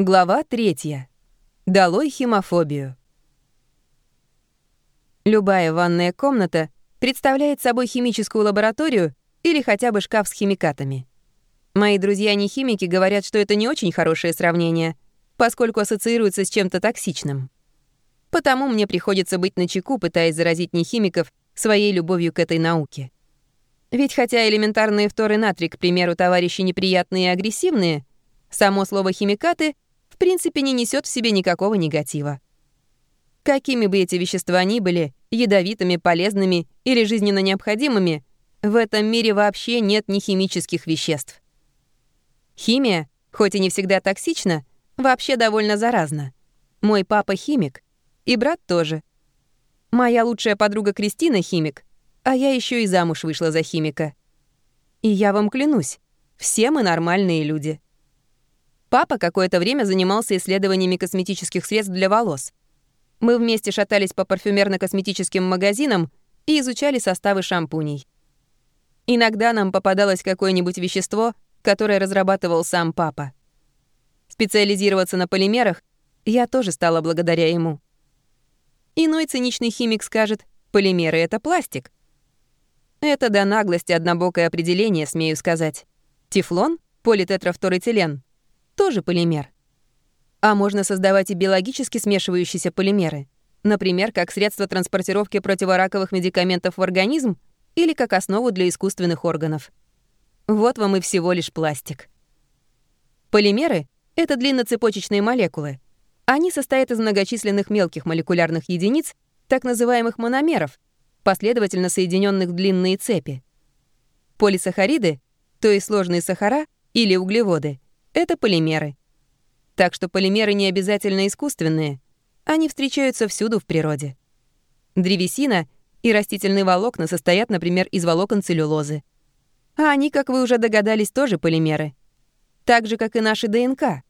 Глава третья. Долой химофобию. Любая ванная комната представляет собой химическую лабораторию или хотя бы шкаф с химикатами. Мои друзья не химики говорят, что это не очень хорошее сравнение, поскольку ассоциируется с чем-то токсичным. Потому мне приходится быть начеку, пытаясь заразить нехимиков своей любовью к этой науке. Ведь хотя элементарные фторы натрий, к примеру, товарищи неприятные и агрессивные, само слово «химикаты» в принципе не несет в себе никакого негатива. Какими бы эти вещества ни были, ядовитыми, полезными или жизненно необходимыми, в этом мире вообще нет ни химических веществ. Химия, хоть и не всегда токсична, вообще довольно заразна. Мой папа химик, и брат тоже. Моя лучшая подруга Кристина химик, а я еще и замуж вышла за химика. И я вам клянусь, все мы нормальные люди. Папа какое-то время занимался исследованиями косметических средств для волос. Мы вместе шатались по парфюмерно-косметическим магазинам и изучали составы шампуней. Иногда нам попадалось какое-нибудь вещество, которое разрабатывал сам папа. Специализироваться на полимерах я тоже стала благодаря ему. Иной циничный химик скажет, полимеры — это пластик. Это до наглости однобокое определение, смею сказать. Тефлон, политетрафторэтилен — тоже полимер. А можно создавать и биологически смешивающиеся полимеры, например, как средство транспортировки противораковых медикаментов в организм или как основу для искусственных органов. Вот вам и всего лишь пластик. Полимеры — это длинноцепочечные молекулы. Они состоят из многочисленных мелких молекулярных единиц, так называемых мономеров, последовательно соединенных в длинные цепи. Полисахариды, то есть сложные сахара или углеводы, это полимеры. Так что полимеры не обязательно искусственные, они встречаются всюду в природе. Древесина и растительные волокна состоят, например, из волокон целлюлозы. А они, как вы уже догадались, тоже полимеры. Так же, как и наши ДНК.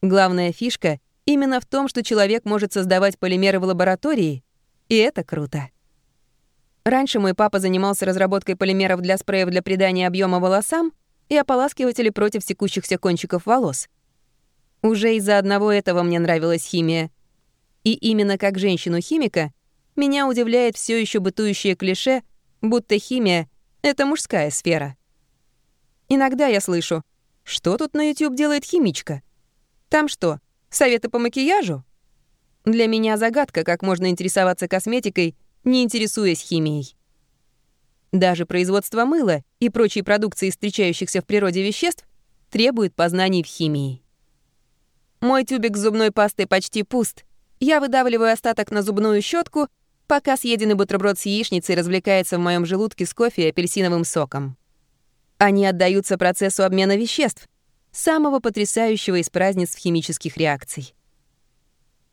Главная фишка именно в том, что человек может создавать полимеры в лаборатории, и это круто. Раньше мой папа занимался разработкой полимеров для спреев для придания объема волосам и ополаскивателей против секущихся кончиков волос. Уже из-за одного этого мне нравилась химия. И именно как женщину-химика меня удивляет все еще бытующее клише, будто химия — это мужская сфера. Иногда я слышу, что тут на YouTube делает химичка? Там что, советы по макияжу? Для меня загадка, как можно интересоваться косметикой, не интересуясь химией. Даже производство мыла и прочей продукции встречающихся в природе веществ требует познаний в химии. Мой тюбик с зубной пастой почти пуст. Я выдавливаю остаток на зубную щетку, пока съеденный бутерброд с яичницей развлекается в моем желудке с кофе и апельсиновым соком. Они отдаются процессу обмена веществ, самого потрясающего из празднеств химических реакций.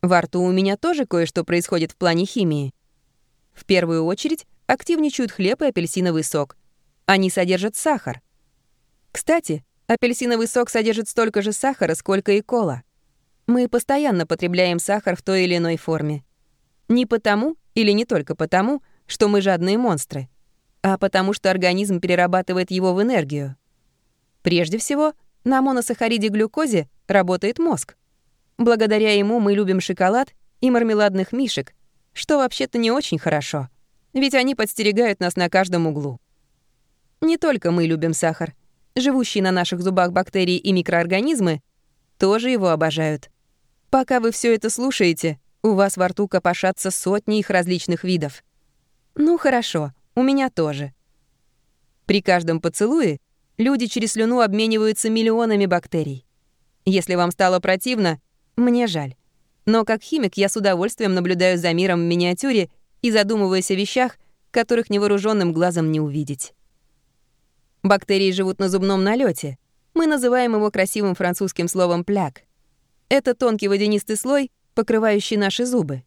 Во рту у меня тоже кое-что происходит в плане химии. В первую очередь активничают хлеб и апельсиновый сок. Они содержат сахар. Кстати, апельсиновый сок содержит столько же сахара, сколько и кола. Мы постоянно потребляем сахар в той или иной форме. Не потому или не только потому, что мы жадные монстры, а потому что организм перерабатывает его в энергию. Прежде всего, на моносахариде глюкозе работает мозг. Благодаря ему мы любим шоколад и мармеладных мишек, что вообще-то не очень хорошо, ведь они подстерегают нас на каждом углу. Не только мы любим сахар. Живущие на наших зубах бактерии и микроорганизмы тоже его обожают. Пока вы все это слушаете, у вас во рту копошатся сотни их различных видов. Ну хорошо, у меня тоже. При каждом поцелуе люди через слюну обмениваются миллионами бактерий. Если вам стало противно, мне жаль. Но как химик я с удовольствием наблюдаю за миром в миниатюре и задумываюсь о вещах, которых невооруженным глазом не увидеть. Бактерии живут на зубном налете. Мы называем его красивым французским словом «пляк». Это тонкий водянистый слой, покрывающий наши зубы.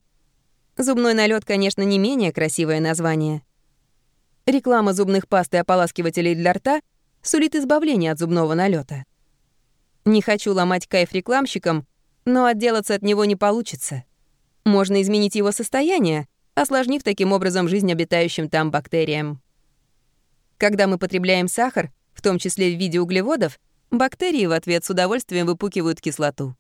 Зубной налет, конечно, не менее красивое название. Реклама зубных паст и ополаскивателей для рта сулит избавление от зубного налета. Не хочу ломать кайф рекламщикам, но отделаться от него не получится. Можно изменить его состояние, осложнив таким образом жизнь обитающим там бактериям. Когда мы потребляем сахар, в том числе в виде углеводов, бактерии в ответ с удовольствием выпукивают кислоту.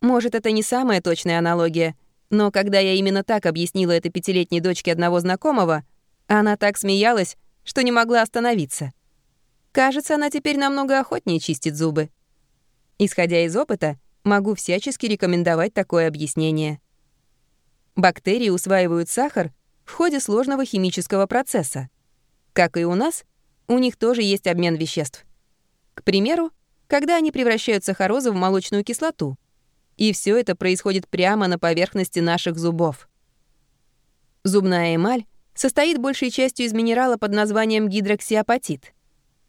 Может, это не самая точная аналогия, но когда я именно так объяснила это пятилетней дочке одного знакомого, она так смеялась, что не могла остановиться. Кажется, она теперь намного охотнее чистит зубы. Исходя из опыта, могу всячески рекомендовать такое объяснение. Бактерии усваивают сахар в ходе сложного химического процесса. Как и у нас, у них тоже есть обмен веществ. К примеру, когда они превращают сахарозу в молочную кислоту — и все это происходит прямо на поверхности наших зубов. Зубная эмаль состоит большей частью из минерала под названием гидроксиапатит.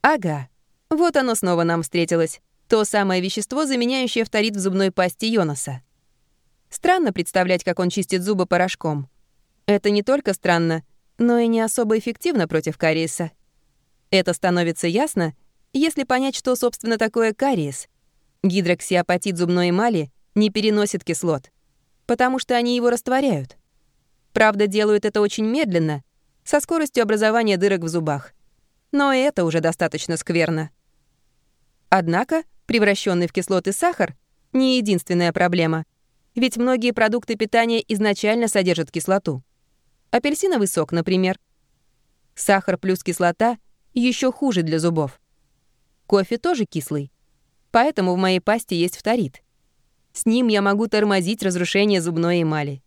Ага, вот оно снова нам встретилось. То самое вещество, заменяющее фторид в зубной пасте Йонаса. Странно представлять, как он чистит зубы порошком. Это не только странно, но и не особо эффективно против кариеса. Это становится ясно, если понять, что, собственно, такое кариес. Гидроксиапатит зубной эмали не переносит кислот, потому что они его растворяют. Правда, делают это очень медленно, со скоростью образования дырок в зубах. Но и это уже достаточно скверно. Однако превращенный в кислоты сахар — не единственная проблема, ведь многие продукты питания изначально содержат кислоту. Апельсиновый сок, например. Сахар плюс кислота еще хуже для зубов. Кофе тоже кислый, поэтому в моей пасте есть фторид — с ним я могу тормозить разрушение зубной эмали.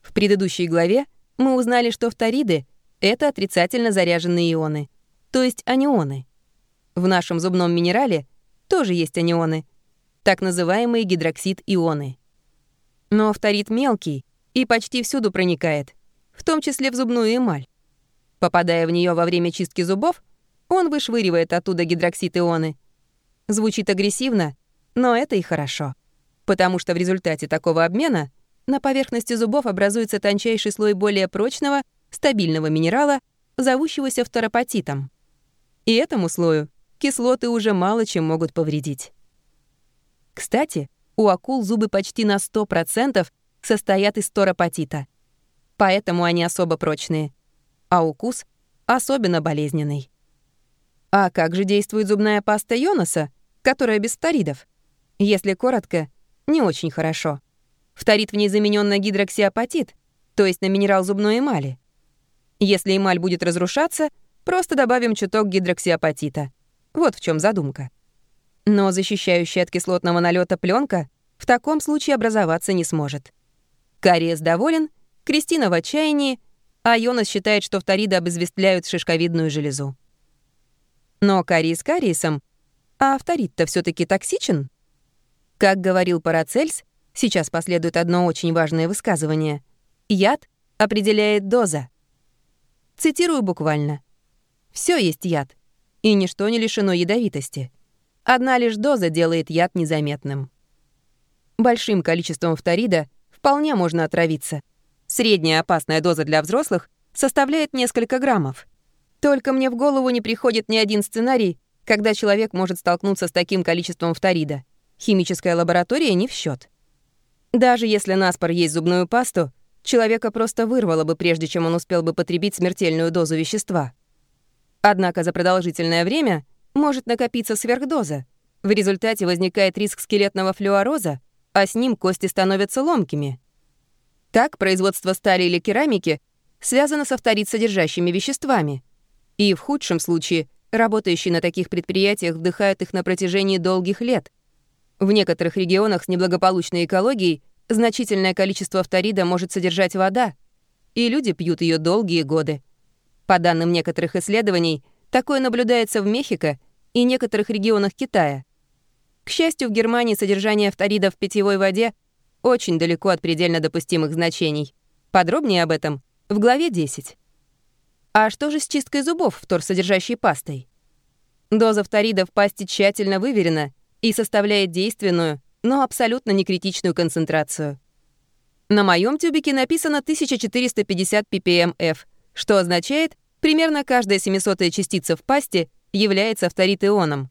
В предыдущей главе мы узнали, что фториды — это отрицательно заряженные ионы, то есть анионы. В нашем зубном минерале тоже есть анионы, так называемые гидроксид-ионы. Но фторид мелкий и почти всюду проникает, в том числе в зубную эмаль. Попадая в нее во время чистки зубов, он вышвыривает оттуда гидроксид-ионы. Звучит агрессивно, но это и хорошо, потому что в результате такого обмена на поверхности зубов образуется тончайший слой более прочного, стабильного минерала, зовущегося фторопатитом. И этому слою кислоты уже мало чем могут повредить. Кстати, у акул зубы почти на 100% состоят из фторапатита. Поэтому они особо прочные. А укус особенно болезненный. А как же действует зубная паста Йонаса, которая без фторидов? Если коротко, не очень хорошо. Фторид в ней заменен на гидроксиапатит, то есть на минерал зубной эмали. Если эмаль будет разрушаться, просто добавим чуток гидроксиапатита. Вот в чем задумка. Но защищающая от кислотного налета пленка в таком случае образоваться не сможет. Кариес доволен, Кристина в отчаянии, а Йонас считает, что фториды обезвествляют шишковидную железу. Но кариес кариесом, а фторид-то все таки токсичен? Как говорил Парацельс, сейчас последует одно очень важное высказывание. Яд определяет доза. Цитирую буквально. Все есть яд, и ничто не лишено ядовитости. Одна лишь доза делает яд незаметным. Большим количеством фторида вполне можно отравиться. Средняя опасная доза для взрослых составляет несколько граммов. Только мне в голову не приходит ни один сценарий, когда человек может столкнуться с таким количеством фторида. Химическая лаборатория не в счет. Даже если наспор есть зубную пасту, человека просто вырвало бы, прежде чем он успел бы потребить смертельную дозу вещества. Однако за продолжительное время может накопиться сверхдоза. В результате возникает риск скелетного флюороза, а с ним кости становятся ломкими. Так производство стали или керамики связано со фторид-содержащими веществами. И в худшем случае работающие на таких предприятиях вдыхают их на протяжении долгих лет — в некоторых регионах с неблагополучной экологией значительное количество фторида может содержать вода, и люди пьют ее долгие годы. По данным некоторых исследований, такое наблюдается в Мехико и некоторых регионах Китая. К счастью, в Германии содержание фторида в питьевой воде очень далеко от предельно допустимых значений. Подробнее об этом в главе 10. А что же с чисткой зубов вторсодержащей пастой? Доза фторида в пасте тщательно выверена — и составляет действенную, но абсолютно некритичную концентрацию. На моем тюбике написано 1450 ppm что означает, примерно каждая 700 частица в пасте является фторит-ионом.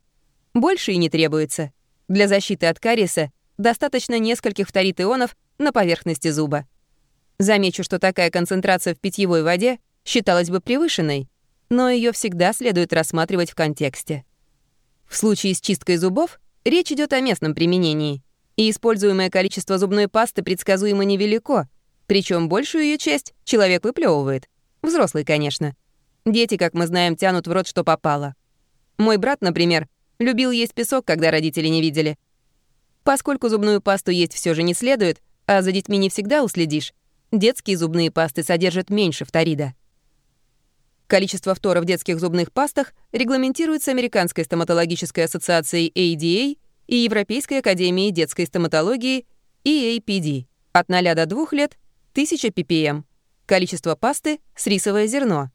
Больше и не требуется. Для защиты от кариеса достаточно нескольких фторит-ионов на поверхности зуба. Замечу, что такая концентрация в питьевой воде считалась бы превышенной, но ее всегда следует рассматривать в контексте. В случае с чисткой зубов Речь идет о местном применении, и используемое количество зубной пасты предсказуемо невелико, причем большую ее часть человек выплевывает. Взрослый, конечно. Дети, как мы знаем, тянут в рот, что попало. Мой брат, например, любил есть песок, когда родители не видели. Поскольку зубную пасту есть все же не следует, а за детьми не всегда уследишь, детские зубные пасты содержат меньше фторида. Количество фтора в детских зубных пастах регламентируется Американской стоматологической ассоциацией ADA и Европейской академией детской стоматологии EAPD от 0 до 2 лет 1000 ppm. Количество пасты с рисовое зерно.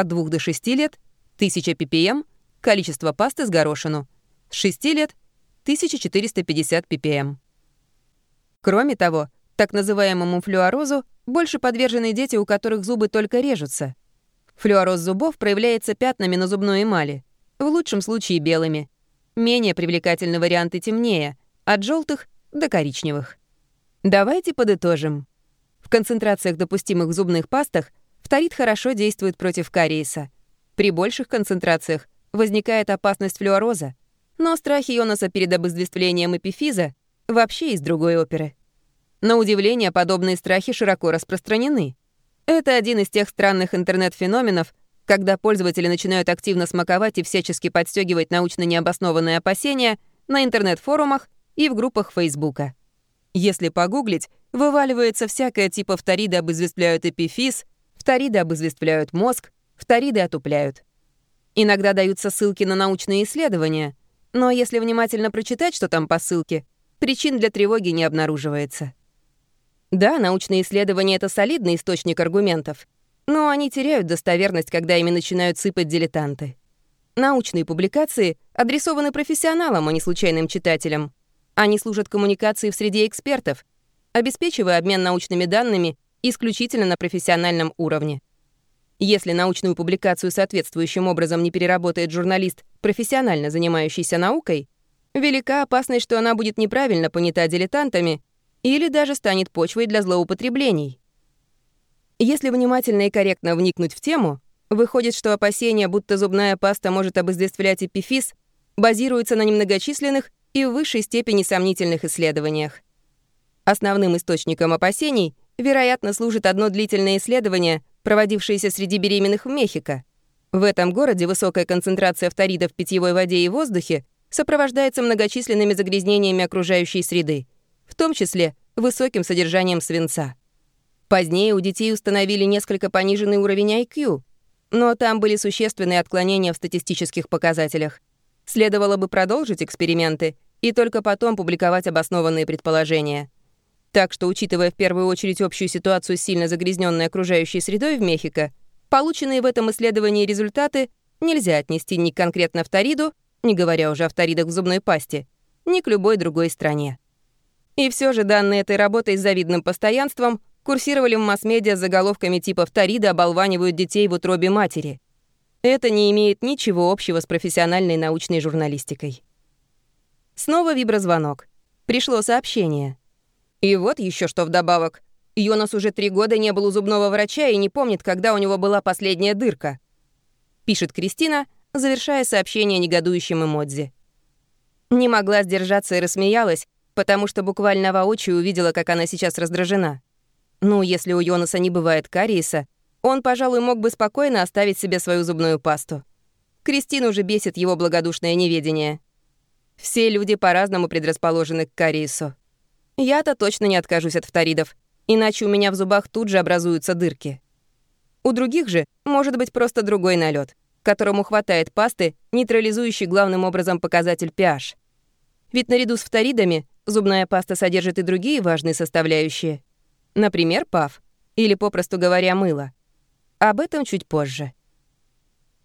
От 2 до 6 лет 1000 ppm. Количество пасты с горошину. С 6 лет 1450 ppm. Кроме того, так называемому флюорозу больше подвержены дети, у которых зубы только режутся — Флюороз зубов проявляется пятнами на зубной эмали, в лучшем случае белыми. Менее привлекательны варианты темнее, от желтых до коричневых. Давайте подытожим. В концентрациях, допустимых в зубных пастах, фторид хорошо действует против кариеса. При больших концентрациях возникает опасность флюороза, но страхи Йонаса перед обезвествлением эпифиза вообще из другой оперы. На удивление, подобные страхи широко распространены — это один из тех странных интернет-феноменов, когда пользователи начинают активно смаковать и всячески подстегивать научно необоснованные опасения на интернет-форумах и в группах Фейсбука. Если погуглить, вываливается всякое типа фториды обызвествляют эпифиз, фториды обызвествляют мозг, фториды отупляют. Иногда даются ссылки на научные исследования, но если внимательно прочитать, что там по ссылке, причин для тревоги не обнаруживается. Да, научные исследования — это солидный источник аргументов, но они теряют достоверность, когда ими начинают сыпать дилетанты. Научные публикации адресованы профессионалам, а не случайным читателям. Они служат коммуникации в среде экспертов, обеспечивая обмен научными данными исключительно на профессиональном уровне. Если научную публикацию соответствующим образом не переработает журналист, профессионально занимающийся наукой, велика опасность, что она будет неправильно понята дилетантами или даже станет почвой для злоупотреблений. Если внимательно и корректно вникнуть в тему, выходит, что опасения, будто зубная паста может обезвествлять эпифиз, базируются на немногочисленных и в высшей степени сомнительных исследованиях. Основным источником опасений, вероятно, служит одно длительное исследование, проводившееся среди беременных в Мехико. В этом городе высокая концентрация фторида в питьевой воде и воздухе сопровождается многочисленными загрязнениями окружающей среды — в том числе высоким содержанием свинца. Позднее у детей установили несколько пониженный уровень IQ, но там были существенные отклонения в статистических показателях. Следовало бы продолжить эксперименты и только потом публиковать обоснованные предположения. Так что, учитывая в первую очередь общую ситуацию сильно загрязненной окружающей средой в Мехико, полученные в этом исследовании результаты нельзя отнести ни конкретно фториду, не говоря уже о фторидах в зубной пасте, ни к любой другой стране. И все же данные этой работой с завидным постоянством курсировали в масс-медиа с заголовками типа «Фториды оболванивают детей в утробе матери». Это не имеет ничего общего с профессиональной научной журналистикой. Снова виброзвонок. Пришло сообщение. И вот еще что вдобавок. Йонас уже три года не был у зубного врача и не помнит, когда у него была последняя дырка. Пишет Кристина, завершая сообщение негодующим эмодзи. Не могла сдержаться и рассмеялась, потому что буквально воочию увидела, как она сейчас раздражена. Ну, если у Йонаса не бывает кариеса, он, пожалуй, мог бы спокойно оставить себе свою зубную пасту. Кристину уже бесит его благодушное неведение. Все люди по-разному предрасположены к кариесу. Я-то точно не откажусь от фторидов, иначе у меня в зубах тут же образуются дырки. У других же может быть просто другой налет, которому хватает пасты, нейтрализующей главным образом показатель pH. Ведь наряду с фторидами Зубная паста содержит и другие важные составляющие. Например, ПАВ, или, попросту говоря, мыло. Об этом чуть позже.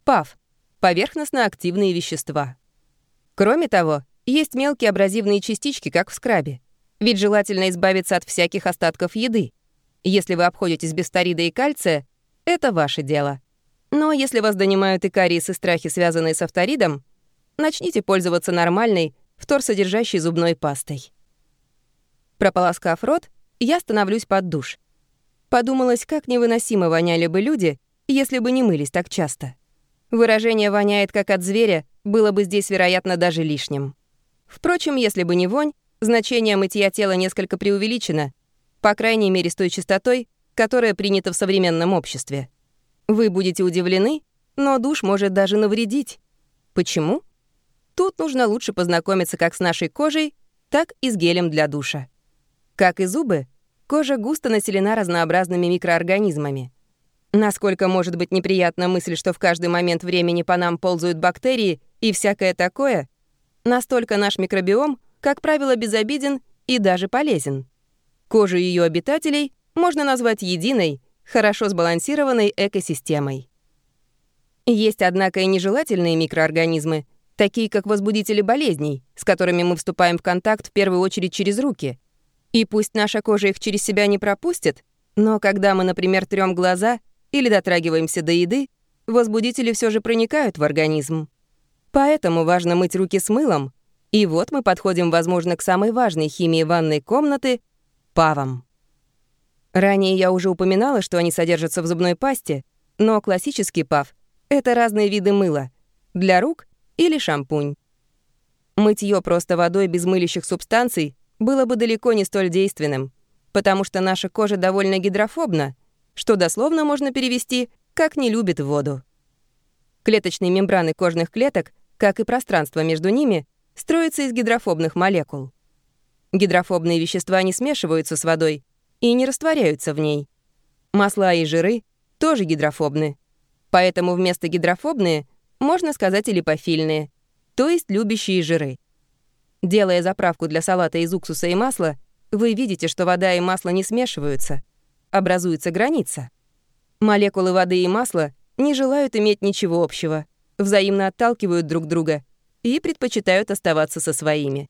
ПАВ — поверхностно-активные вещества. Кроме того, есть мелкие абразивные частички, как в скрабе. Ведь желательно избавиться от всяких остатков еды. Если вы обходитесь без тарида и кальция, это ваше дело. Но если вас донимают и кариес и страхи, связанные со фторидом, начните пользоваться нормальной, вторсодержащей зубной пастой. Прополоскав рот, я становлюсь под душ. Подумалось, как невыносимо воняли бы люди, если бы не мылись так часто. Выражение «воняет как от зверя» было бы здесь, вероятно, даже лишним. Впрочем, если бы не вонь, Значение мытья тела несколько преувеличено, по крайней мере с той частотой, которая принята в современном обществе. Вы будете удивлены, но душ может даже навредить. Почему? Тут нужно лучше познакомиться как с нашей кожей, так и с гелем для душа. Как и зубы, кожа густо населена разнообразными микроорганизмами. Насколько может быть неприятна мысль, что в каждый момент времени по нам ползают бактерии и всякое такое, настолько наш микробиом, как правило, безобиден и даже полезен. Кожу ее обитателей можно назвать единой, хорошо сбалансированной экосистемой. Есть, однако, и нежелательные микроорганизмы, такие как возбудители болезней, с которыми мы вступаем в контакт в первую очередь через руки. И пусть наша кожа их через себя не пропустит, но когда мы, например, трём глаза или дотрагиваемся до еды, возбудители все же проникают в организм. Поэтому важно мыть руки с мылом, и вот мы подходим, возможно, к самой важной химии ванной комнаты — павам. Ранее я уже упоминала, что они содержатся в зубной пасте, но классический пав — это разные виды мыла для рук или шампунь. Мытье просто водой без мылящих субстанций было бы далеко не столь действенным, потому что наша кожа довольно гидрофобна, что дословно можно перевести как «не любит воду». Клеточные мембраны кожных клеток, как и пространство между ними, строятся из гидрофобных молекул. Гидрофобные вещества не смешиваются с водой и не растворяются в ней. Масла и жиры тоже гидрофобны. Поэтому вместо гидрофобные можно сказать и липофильные, то есть любящие жиры. Делая заправку для салата из уксуса и масла, вы видите, что вода и масло не смешиваются. Образуется граница. Молекулы воды и масла не желают иметь ничего общего, взаимно отталкивают друг друга и предпочитают оставаться со своими.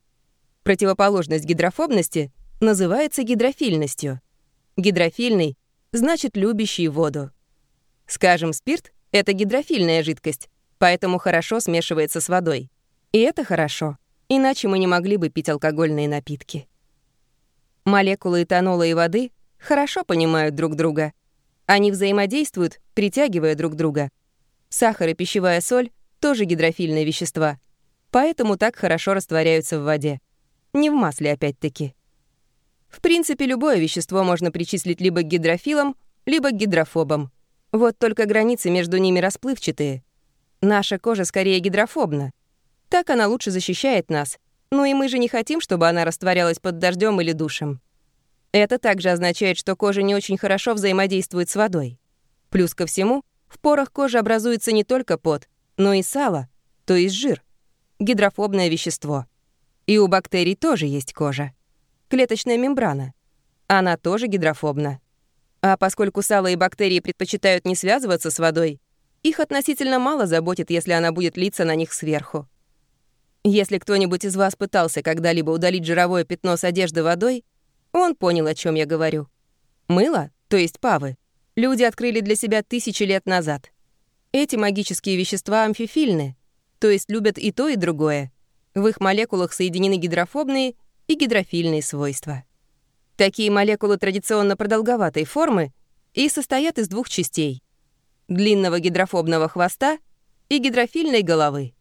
Противоположность гидрофобности называется гидрофильностью. Гидрофильный значит любящий воду. Скажем, спирт — это гидрофильная жидкость, поэтому хорошо смешивается с водой. И это хорошо, иначе мы не могли бы пить алкогольные напитки. Молекулы этанола и воды хорошо понимают друг друга. Они взаимодействуют, притягивая друг друга. Сахар и пищевая соль — тоже гидрофильные вещества, поэтому так хорошо растворяются в воде. Не в масле, опять-таки. В принципе, любое вещество можно причислить либо к гидрофилам, либо к гидрофобам. Вот только границы между ними расплывчатые — Наша кожа скорее гидрофобна. Так она лучше защищает нас. Ну и мы же не хотим, чтобы она растворялась под дождем или душем. Это также означает, что кожа не очень хорошо взаимодействует с водой. Плюс ко всему, в порах кожи образуется не только пот, но и сало, то есть жир, гидрофобное вещество. И у бактерий тоже есть кожа. Клеточная мембрана. Она тоже гидрофобна. А поскольку сало и бактерии предпочитают не связываться с водой, их относительно мало заботит, если она будет литься на них сверху. Если кто-нибудь из вас пытался когда-либо удалить жировое пятно с одежды водой, он понял, о чем я говорю. Мыло, то есть павы, люди открыли для себя тысячи лет назад. Эти магические вещества амфифильны, то есть любят и то, и другое. В их молекулах соединены гидрофобные и гидрофильные свойства. Такие молекулы традиционно продолговатой формы и состоят из двух частей — длинного гидрофобного хвоста и гидрофильной головы.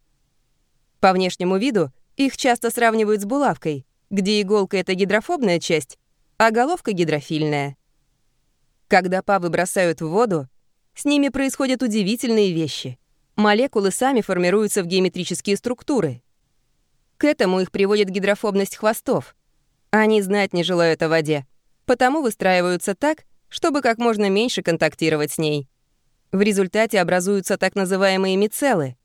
По внешнему виду их часто сравнивают с булавкой, где иголка — это гидрофобная часть, а головка — гидрофильная. Когда павы бросают в воду, с ними происходят удивительные вещи. Молекулы сами формируются в геометрические структуры. К этому их приводит гидрофобность хвостов. Они знать не желают о воде, потому выстраиваются так, чтобы как можно меньше контактировать с ней. В результате образуются так называемые мицеллы.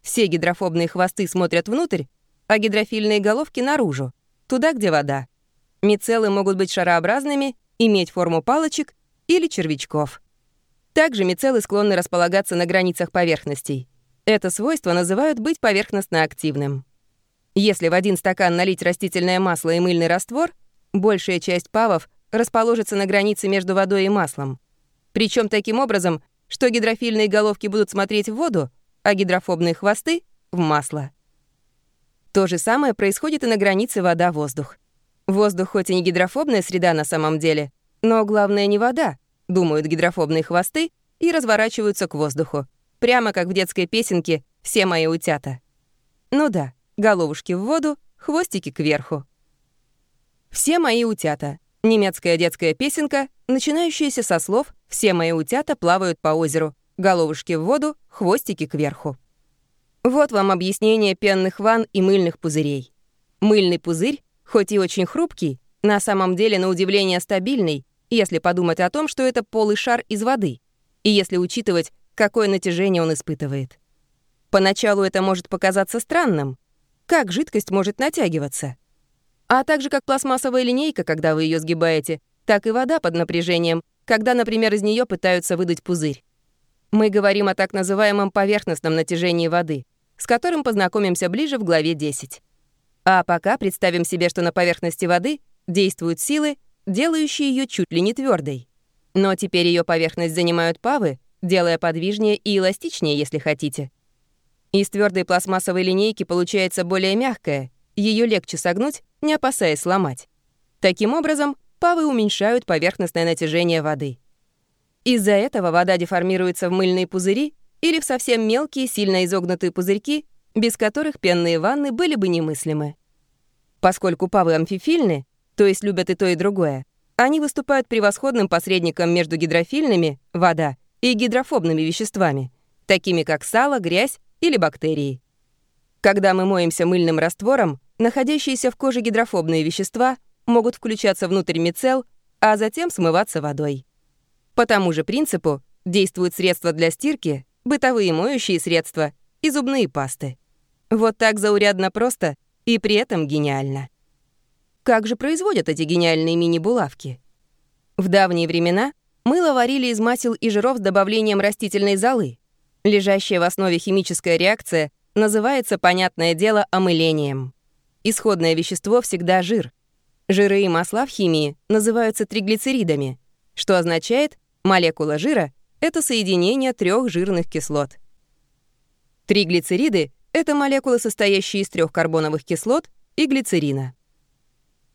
Все гидрофобные хвосты смотрят внутрь, а гидрофильные головки — наружу, туда, где вода. Мицеллы могут быть шарообразными, иметь форму палочек или червячков. Также мицеллы склонны располагаться на границах поверхностей. Это свойство называют быть поверхностно-активным. Если в один стакан налить растительное масло и мыльный раствор, большая часть павов расположится на границе между водой и маслом. Причем таким образом что гидрофильные головки будут смотреть в воду, а гидрофобные хвосты — в масло. То же самое происходит и на границе вода-воздух. Воздух хоть и не гидрофобная среда на самом деле, но главное не вода, думают гидрофобные хвосты и разворачиваются к воздуху. Прямо как в детской песенке «Все мои утята». Ну да, головушки в воду, хвостики кверху. «Все мои утята» — немецкая детская песенка, начинающаяся со слов «Все мои утята плавают по озеру», головушки в воду, хвостики кверху. Вот вам объяснение пенных ванн и мыльных пузырей. Мыльный пузырь, хоть и очень хрупкий, на самом деле на удивление стабильный, если подумать о том, что это полый шар из воды, и если учитывать, какое натяжение он испытывает. Поначалу это может показаться странным. Как жидкость может натягиваться? А также как пластмассовая линейка, когда вы ее сгибаете, так и вода под напряжением, когда, например, из нее пытаются выдать пузырь. Мы говорим о так называемом поверхностном натяжении воды, с которым познакомимся ближе в главе 10. А пока представим себе, что на поверхности воды действуют силы, делающие ее чуть ли не твердой. Но теперь ее поверхность занимают павы, делая подвижнее и эластичнее, если хотите. Из твердой пластмассовой линейки получается более мягкая, ее легче согнуть, не опасаясь сломать. Таким образом, павы уменьшают поверхностное натяжение воды. Из-за этого вода деформируется в мыльные пузыри или в совсем мелкие, сильно изогнутые пузырьки, без которых пенные ванны были бы немыслимы. Поскольку павы амфифильны, то есть любят и то, и другое, они выступают превосходным посредником между гидрофильными, вода, и гидрофобными веществами, такими как сало, грязь или бактерии. Когда мы моемся мыльным раствором, находящиеся в коже гидрофобные вещества могут включаться внутрь мицел, а затем смываться водой. По тому же принципу действуют средства для стирки, бытовые моющие средства и зубные пасты. Вот так заурядно просто и при этом гениально. Как же производят эти гениальные мини-булавки? В давние времена мыло варили из масел и жиров с добавлением растительной золы. Лежащая в основе химическая реакция называется, понятное дело, омылением. Исходное вещество всегда жир. Жиры и масла в химии называются триглицеридами, что означает, молекула жира — это соединение трех жирных кислот. Триглицериды — это молекулы, состоящие из трех карбоновых кислот и глицерина.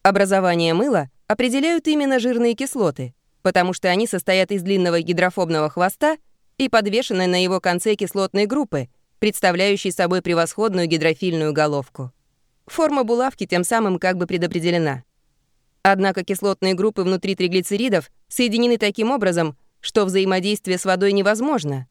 Образование мыла определяют именно жирные кислоты, потому что они состоят из длинного гидрофобного хвоста и подвешены на его конце кислотной группы, представляющей собой превосходную гидрофильную головку. Форма булавки тем самым как бы предопределена. Однако кислотные группы внутри триглицеридов соединены таким образом, что взаимодействие с водой невозможно.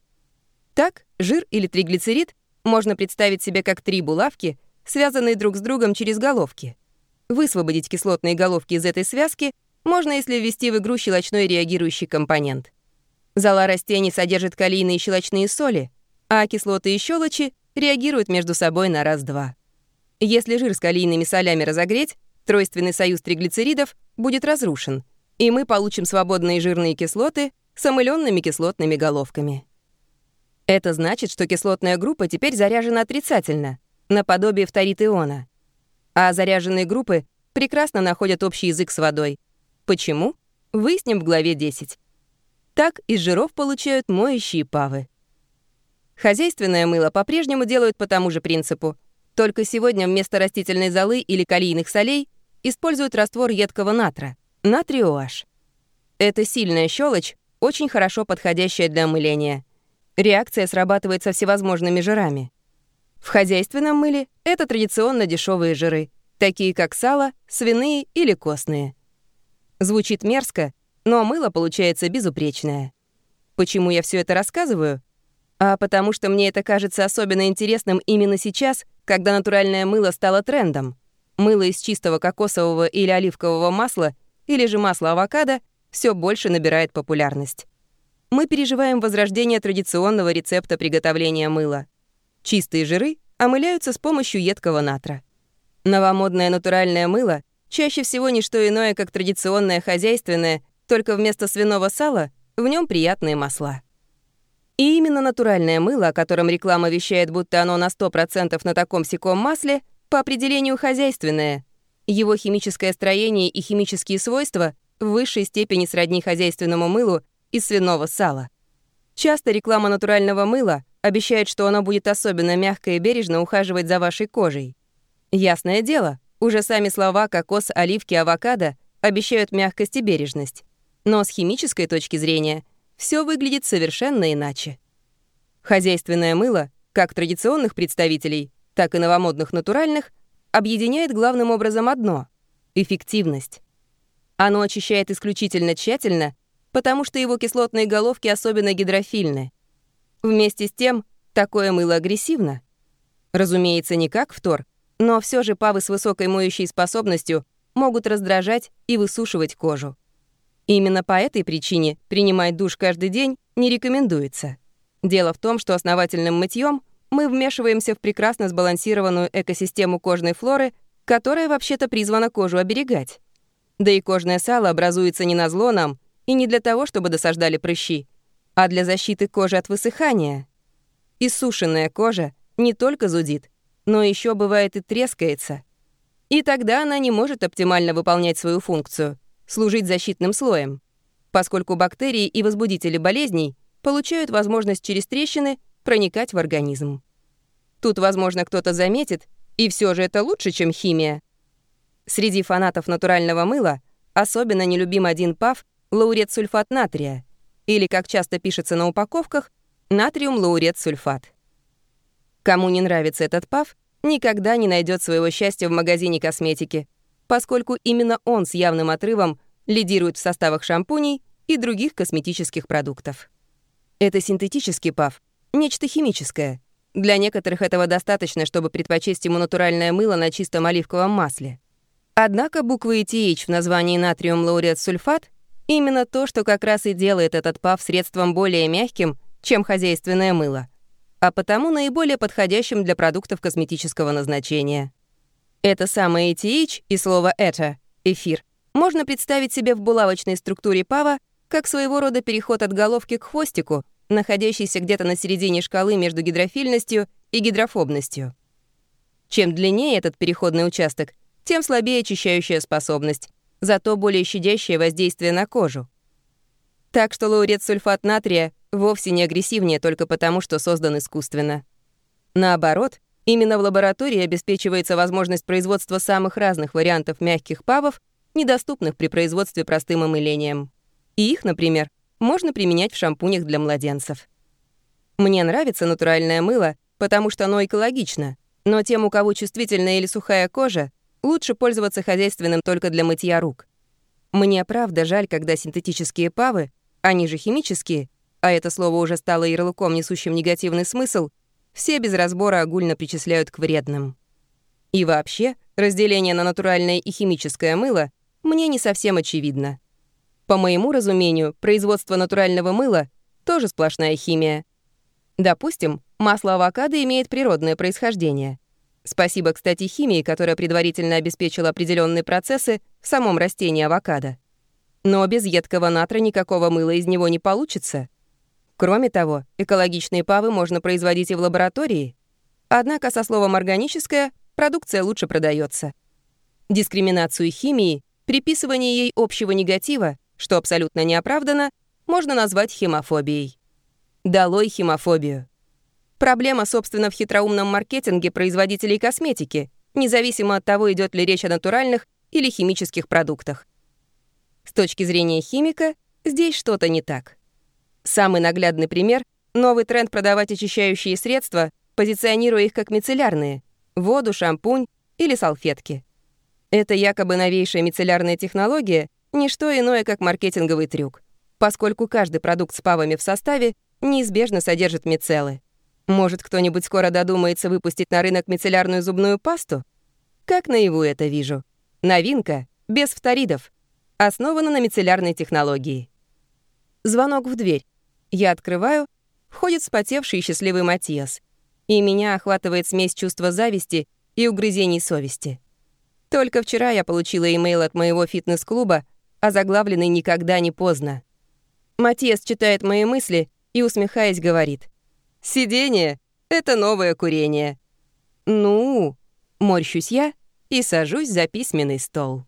Так, жир или триглицерид можно представить себе как три булавки, связанные друг с другом через головки — Высвободить кислотные головки из этой связки можно, если ввести в игру щелочной реагирующий компонент. Зола растений содержит калийные щелочные соли, а кислоты и щелочи реагируют между собой на раз-два. Если жир с калийными солями разогреть, тройственный союз триглицеридов будет разрушен, и мы получим свободные жирные кислоты с омыленными кислотными головками. Это значит, что кислотная группа теперь заряжена отрицательно, наподобие фторит иона а заряженные группы прекрасно находят общий язык с водой. Почему? Выясним в главе 10. Так из жиров получают моющие павы. Хозяйственное мыло по-прежнему делают по тому же принципу. Только сегодня вместо растительной золы или калийных солей используют раствор едкого натра — натрий OH. Это сильная щелочь, очень хорошо подходящая для мыления. Реакция срабатывает со всевозможными жирами. В хозяйственном мыле это традиционно дешевые жиры, такие как сало, свиные или костные. Звучит мерзко, но мыло получается безупречное. Почему я все это рассказываю? А потому что мне это кажется особенно интересным именно сейчас, когда натуральное мыло стало трендом. Мыло из чистого кокосового или оливкового масла или же масла авокадо все больше набирает популярность. Мы переживаем возрождение традиционного рецепта приготовления мыла — Чистые жиры омыляются с помощью едкого натра. Новомодное натуральное мыло чаще всего не что иное, как традиционное хозяйственное, только вместо свиного сала в нем приятные масла. И именно натуральное мыло, о котором реклама вещает, будто оно на 100% на таком-сяком масле, по определению хозяйственное. Его химическое строение и химические свойства в высшей степени сродни хозяйственному мылу из свиного сала. Часто реклама натурального мыла Обещает, что оно будет особенно мягко и бережно ухаживать за вашей кожей. Ясное дело, уже сами слова «кокос», «оливки», «авокадо» обещают мягкость и бережность. Но с химической точки зрения все выглядит совершенно иначе. Хозяйственное мыло, как традиционных представителей, так и новомодных натуральных, объединяет главным образом одно — эффективность. Оно очищает исключительно тщательно, потому что его кислотные головки особенно гидрофильны. Вместе с тем, такое мыло агрессивно. Разумеется, не как фтор, но все же павы с высокой моющей способностью могут раздражать и высушивать кожу. Именно по этой причине принимать душ каждый день не рекомендуется. Дело в том, что основательным мытьем мы вмешиваемся в прекрасно сбалансированную экосистему кожной флоры, которая вообще-то призвана кожу оберегать. Да и кожное сало образуется не на зло нам и не для того, чтобы досаждали прыщи, а для защиты кожи от высыхания. Иссушенная кожа не только зудит, но еще бывает и трескается. И тогда она не может оптимально выполнять свою функцию — служить защитным слоем, поскольку бактерии и возбудители болезней получают возможность через трещины проникать в организм. Тут, возможно, кто-то заметит, и все же это лучше, чем химия. Среди фанатов натурального мыла особенно нелюбим один ПАВ — лаурет-сульфат натрия, или, как часто пишется на упаковках, натриум-лаурет-сульфат. Кому не нравится этот ПАВ, никогда не найдет своего счастья в магазине косметики, поскольку именно он с явным отрывом лидирует в составах шампуней и других косметических продуктов. Это синтетический ПАВ, нечто химическое. Для некоторых этого достаточно, чтобы предпочесть ему натуральное мыло на чистом оливковом масле. Однако буквы ETH в названии натриум лауреат сульфат именно то, что как раз и делает этот ПАВ средством более мягким, чем хозяйственное мыло, а потому наиболее подходящим для продуктов косметического назначения. Это самое ETH и слово «это» — эфир — можно представить себе в булавочной структуре пава как своего рода переход от головки к хвостику, находящийся где-то на середине шкалы между гидрофильностью и гидрофобностью. Чем длиннее этот переходный участок, тем слабее очищающая способность, зато более щадящее воздействие на кожу. Так что лаурет-сульфат натрия вовсе не агрессивнее только потому, что создан искусственно. Наоборот, Именно в лаборатории обеспечивается возможность производства самых разных вариантов мягких павов, недоступных при производстве простым омылением. И их, например, можно применять в шампунях для младенцев. Мне нравится натуральное мыло, потому что оно экологично, но тем, у кого чувствительная или сухая кожа, лучше пользоваться хозяйственным только для мытья рук. Мне правда жаль, когда синтетические павы, они же химические, а это слово уже стало ярлыком, несущим негативный смысл, все без разбора огульно причисляют к вредным. И вообще, разделение на натуральное и химическое мыло мне не совсем очевидно. По моему разумению, производство натурального мыла — тоже сплошная химия. Допустим, масло авокадо имеет природное происхождение. Спасибо, кстати, химии, которая предварительно обеспечила определенные процессы в самом растении авокадо. Но без едкого натра никакого мыла из него не получится — Кроме того, экологичные павы можно производить и в лаборатории. Однако со словом «органическая» продукция лучше продается. Дискриминацию химии, приписывание ей общего негатива, что абсолютно не оправдано, можно назвать химофобией. Долой химофобию. Проблема, собственно, в хитроумном маркетинге производителей косметики, независимо от того, идет ли речь о натуральных или химических продуктах. С точки зрения химика, здесь что-то не так. Самый наглядный пример — новый тренд продавать очищающие средства, позиционируя их как мицеллярные — воду, шампунь или салфетки. Это якобы новейшая мицеллярная технология — не что иное, как маркетинговый трюк, поскольку каждый продукт с павами в составе неизбежно содержит мицеллы. Может, кто-нибудь скоро додумается выпустить на рынок мицеллярную зубную пасту? Как наяву это вижу. Новинка, без фторидов, основана на мицеллярной технологии. Звонок в дверь. Я открываю, входит вспотевший и счастливый Матиас, и меня охватывает смесь чувства зависти и угрызений совести. Только вчера я получила имейл от моего фитнес-клуба, озаглавленный «Никогда не поздно». Матиас читает мои мысли и, усмехаясь, говорит. «Сидение — это новое курение». «Ну?» — морщусь я и сажусь за письменный стол.